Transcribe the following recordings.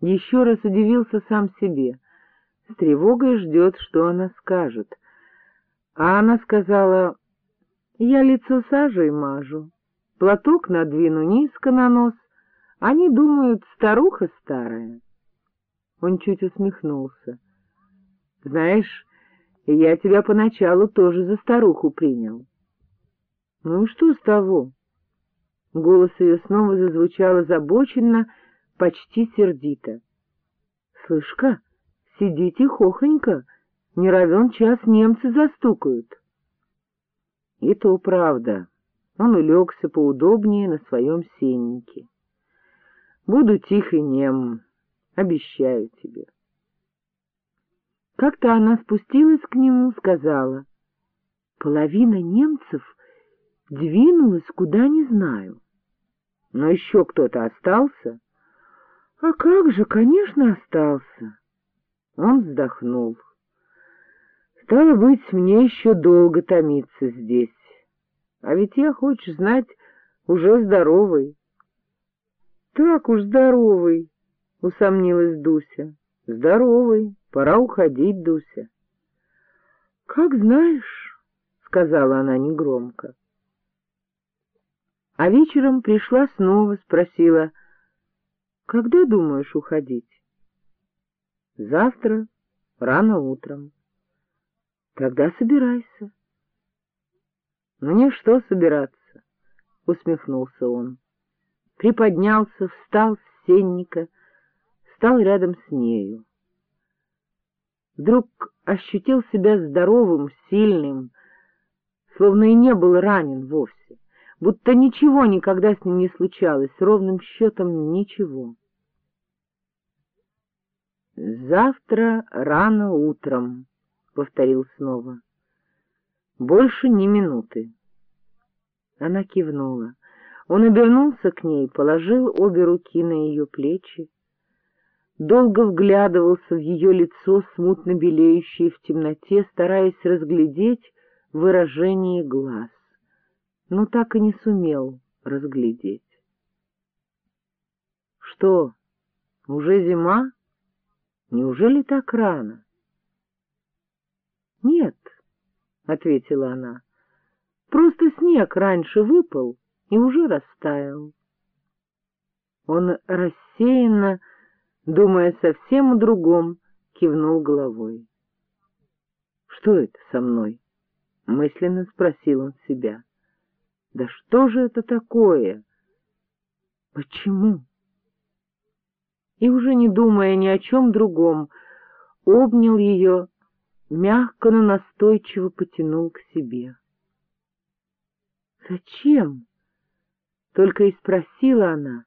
Еще раз удивился сам себе. С тревогой ждет, что она скажет. А она сказала, я лицо сажей мажу, платок надвину низко на нос, они думают, старуха старая. Он чуть усмехнулся. — Знаешь, я тебя поначалу тоже за старуху принял. — Ну и что с того? Голос ее снова зазвучал озабоченно, почти сердито. — Слышь-ка, сиди тихохонько, не равен час немцы застукают. И то правда. Он улегся поудобнее на своем сеннике. Буду тих и нем, обещаю тебе. Как-то она спустилась к нему, сказала, половина немцев двинулась куда не знаю. Но еще кто-то остался? А как же, конечно, остался. Он вздохнул. Стало быть, мне еще долго томиться здесь. А ведь я, хочешь знать, уже здоровый. — Так уж здоровый, — усомнилась Дуся. — Здоровый, пора уходить, Дуся. — Как знаешь, — сказала она негромко. А вечером пришла снова, спросила, — когда думаешь уходить? — Завтра, рано утром. — Тогда собирайся. — Мне что собираться? — усмехнулся он. Приподнялся, встал с сенника, стал рядом с нею. Вдруг ощутил себя здоровым, сильным, словно и не был ранен вовсе, будто ничего никогда с ним не случалось, ровным счетом ничего. «Завтра рано утром», — повторил снова. Больше ни минуты. Она кивнула. Он обернулся к ней, положил обе руки на ее плечи, долго вглядывался в ее лицо, смутно белеющее в темноте, стараясь разглядеть выражение глаз, но так и не сумел разглядеть. — Что, уже зима? Неужели так рано? — Нет, — ответила она. — Просто снег раньше выпал и уже растаял. Он рассеянно, думая совсем о другом, кивнул головой. — Что это со мной? — мысленно спросил он себя. — Да что же это такое? Почему? И уже не думая ни о чем другом, обнял ее мягко, но настойчиво потянул к себе. «Зачем?» — только и спросила она.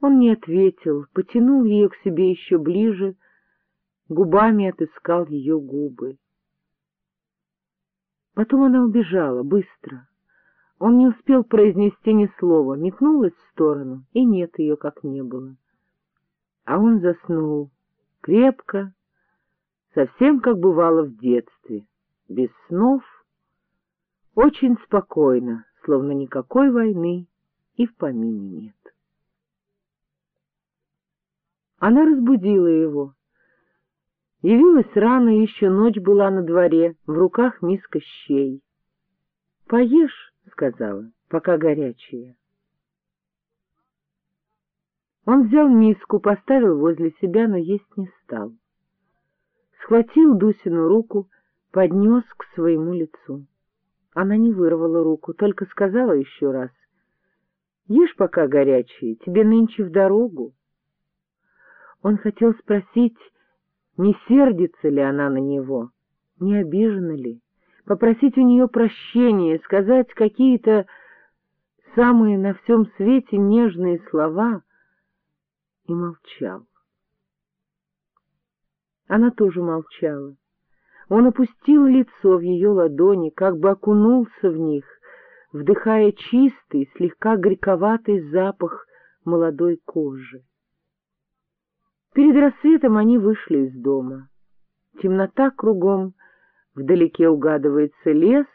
Он не ответил, потянул ее к себе еще ближе, губами отыскал ее губы. Потом она убежала, быстро. Он не успел произнести ни слова, метнулась в сторону, и нет ее, как не было. А он заснул, крепко, совсем как бывало в детстве, без снов, очень спокойно, словно никакой войны и в помине нет. Она разбудила его. Явилась рано, еще ночь была на дворе, в руках миска щей. — Поешь, — сказала, — пока горячая. Он взял миску, поставил возле себя, но есть не стал схватил Дусину руку, поднес к своему лицу. Она не вырвала руку, только сказала еще раз. — Ешь пока горячие, тебе нынче в дорогу. Он хотел спросить, не сердится ли она на него, не обижена ли, попросить у нее прощения, сказать какие-то самые на всем свете нежные слова, и молчал. Она тоже молчала. Он опустил лицо в ее ладони, как бы окунулся в них, вдыхая чистый, слегка горьковатый запах молодой кожи. Перед рассветом они вышли из дома. Темнота кругом, вдалеке угадывается лес,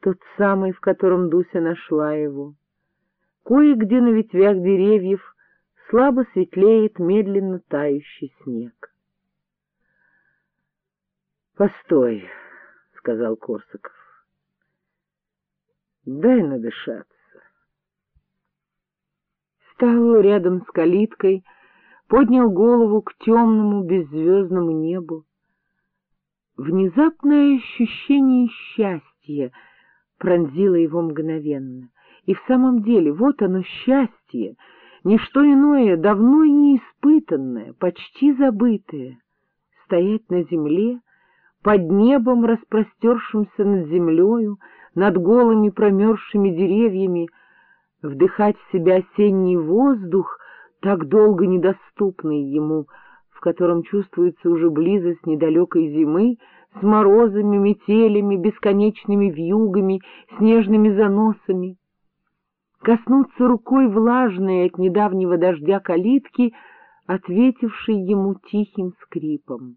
тот самый, в котором Дуся нашла его. Кое-где на ветвях деревьев слабо светлеет медленно тающий снег. — Постой, — сказал Корсаков. — Дай надышаться. Встал рядом с калиткой, поднял голову к темному беззвездному небу. Внезапное ощущение счастья пронзило его мгновенно. И в самом деле, вот оно счастье, ничто иное, давно не испытанное, почти забытое. Стоять на земле, под небом, распростершимся над землею, над голыми промерзшими деревьями, вдыхать в себя осенний воздух, так долго недоступный ему, в котором чувствуется уже близость недалекой зимы, с морозами, метелями, бесконечными вьюгами, снежными заносами. Коснуться рукой влажной от недавнего дождя калитки, ответившей ему тихим скрипом.